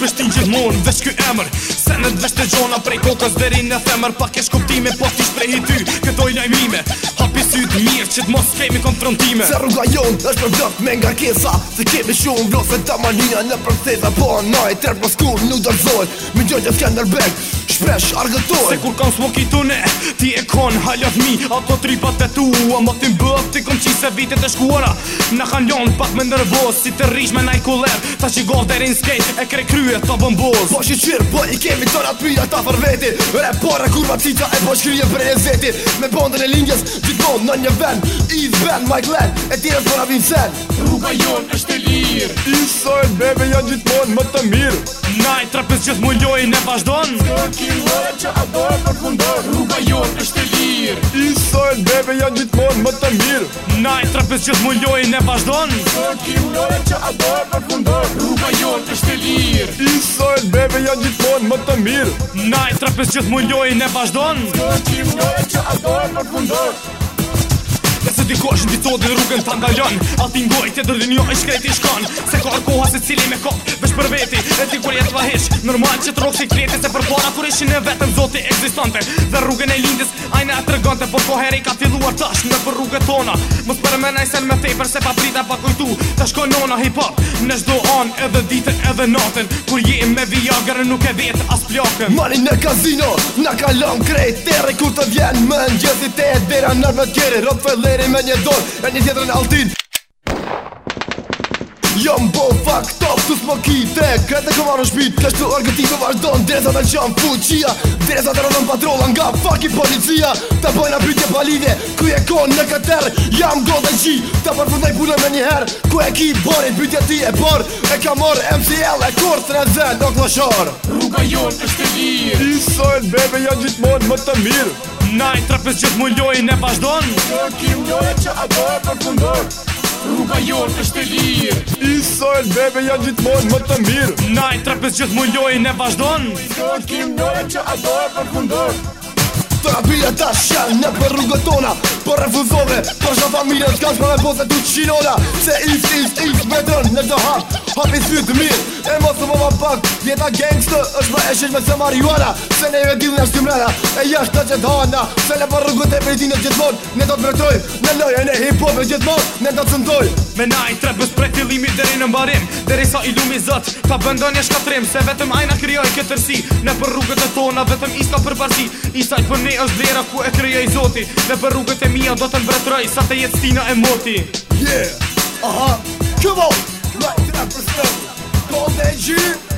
shpeshtin gjithmonë veç ky emër se në të gjona prej kokës deri në themër pa kesh kuptime po ti i ty këto janë hapi sy mirë që të mos kemi konfrontime se rruga jon është për dot me ngarkesa se kemi shumë ta tamalia në përthesa po anaj tërë poskur nuk do të zot më gjojë të skandal bek shpresh argëtoj Se kur kanë smoki ti e kon halot mi Ato tripat e tua, më t'im bëf Ti kom qise vitet e shkuara Në kanë lon, pak me nërvoz Si të rish me naj kuler Ta që gov dhe rin skate, e kre krye të bëmboz Po që qirë, po i kemi të ratë pira ta për veti Re po, kur ma cita e po shkrije për e zeti Me bondën e lingjes, gjithmon në një ven Ith Ma i Len, e tjene për avin sen Rruka jon është e lirë Isojt, bebe janë gjithmon më të mirë Naj, trapës gjithmon joj, ne pashdon lërë që a dorë për e lirë I sojën bebe janë gjithmonë më të mirë Na i trapës që të mullojnë e vazhdonë I sojën lërë që a dorë për fundor Rruga jonë është e lirë I sojën bebe janë gjithmonë më të mirë Na i trapës që të mullojnë e vazhdonë I sojën lërë që a dorë për fundor Nëse dikosh në bitodi rrugën të angallon Ati ngoj të dërdi njo i shkon Se ka koha se cili me kop Vesh për veti e ti kur jetë vahish Normal që të rokshe kreti se për para Kur ishin e vetëm zoti eksistante Dhe rrugën e lindis ajna e tërgante Por po, po heri ka filluar tash në për rrugët tona Mos për me najsen me tej përse pa prita pa kujtu Ta shko nona hip hop Në shdo on edhe ditën edhe natën Kur je me viagër nuk e vetë as plakën Mali në kazino, në kalon krejt Tere kur të vjen më në gjësit e Dera nërve tjeri, Kaderi me një dorë E një tjetër në altin Jo mbo fuck top Tu s'mo ki tre Kretë e këmarë në shpit Kështë të orë këti të vazhdojnë Dresat e qanë fuqia Dresat e rëdojnë patrolla nga fuck i policia Ta bojnë apri tje palide Ku e konë në këtër Jam mgo dhe qi Ta përfundaj punën me një herë Ku e ki bori, i ti e borë E ka morë MCL e kur të do në klasharë Rruga jonë është të mirë Isojnë bebe janë gjithmonë më të mirë Nine trapes just mu lloj vazdon Ki mu lloj që ato e përfundon Rruga jonë është lirë I sol bebe ja gjithmonë më të mirë Nine trapes just mu lloj vazdon Ki mu lloj që ato Terapia ta shjall në për rrugët tona Për refuzove, për shë familje të kanë shpërve bose të qinona Se if, if, if, me dërën në të hap Hap i thyrë të mirë, e mos të më pak Vjeta gangstë është për eshesh me se marihuana Se ne ve dilë në është të mrena, e jashtë të qëtë hana Se në për rrugët e prejtinë të gjithmonë Ne do të mërtojë, në lojë, e ne hip-hop e gjithmonë Ne do të cëndojë Me na i trebë spre fillimi dheri në mbarim Dheri sa i lumi zët, ta bëndon një shkatrim Se vetëm ajna kryoj këtë tërsi Ne për rrugët e tona, vetëm isa për barzi i për ne është dhera, ku e kryoj zoti Dhe për rrugët e mija do të mbretroj Sa të jetë stina e moti Yeah, aha, kjo vo Lajt rapër stëm, do dhe gjyë